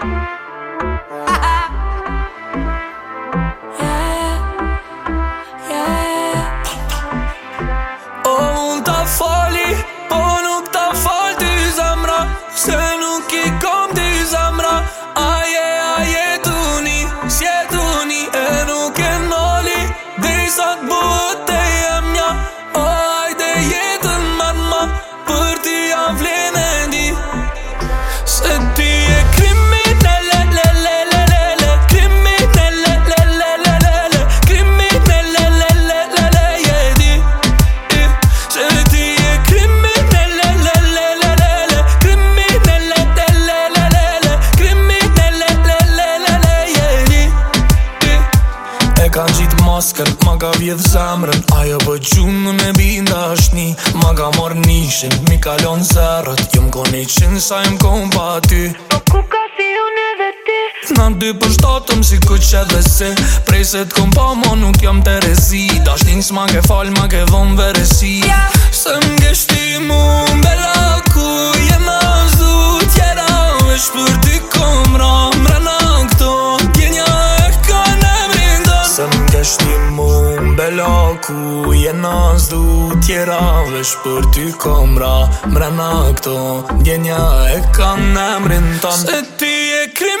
Thank you. maskën Ma ka vjedh zemrën Ajo për po gjumë në me binda është një Ma ka marrë nishën Mi kalonë zërët Jumë koni i qënë sa jumë konë pa ty Po ku ka si unë edhe ti Në dy për shtatëm si ku që dhe se Prej se të kom pa mo nuk jam të rezi Da shtinë s'ma ke falë ma ke vonë vëresi Se më gështi ku je nas du tjera Vesh për ty komra Mrena këto Djenja e kanë emrin ton Se ti e krim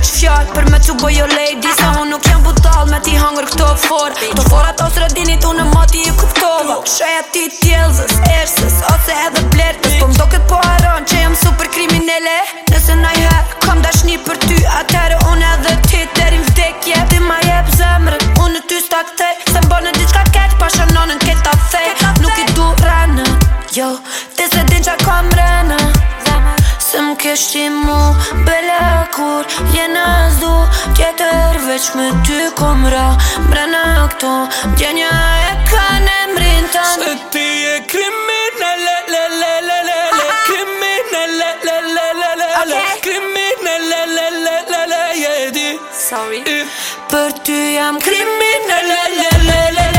veç fjall Për me cu bojo lady Sa unë nuk jem budal Me ti hangër këto for Të ato o dini Tu në ti ju kuptova Shreja ti tjelzës Ersës Ose edhe blertës Po mdo këtë po aron Që jam super kriminele Nëse na i her Kam dashni për ty Atere unë edhe ti Derim vdekje Ti ma jep zemrën Unë në ty sta këtej Se mbo në diçka ket Pa shononën këta fej Nuk i du rënë Jo Ti se din që kam rënë Se më kështi mu Bele kur jena zdo Tjetër veç me ty komra ra Mrena këto e ka në mrin tën Se ti e kriminele le le le le le Kriminele le le le le le Kriminele le le le le le Je di Sorry Për ty jam kriminele le le le le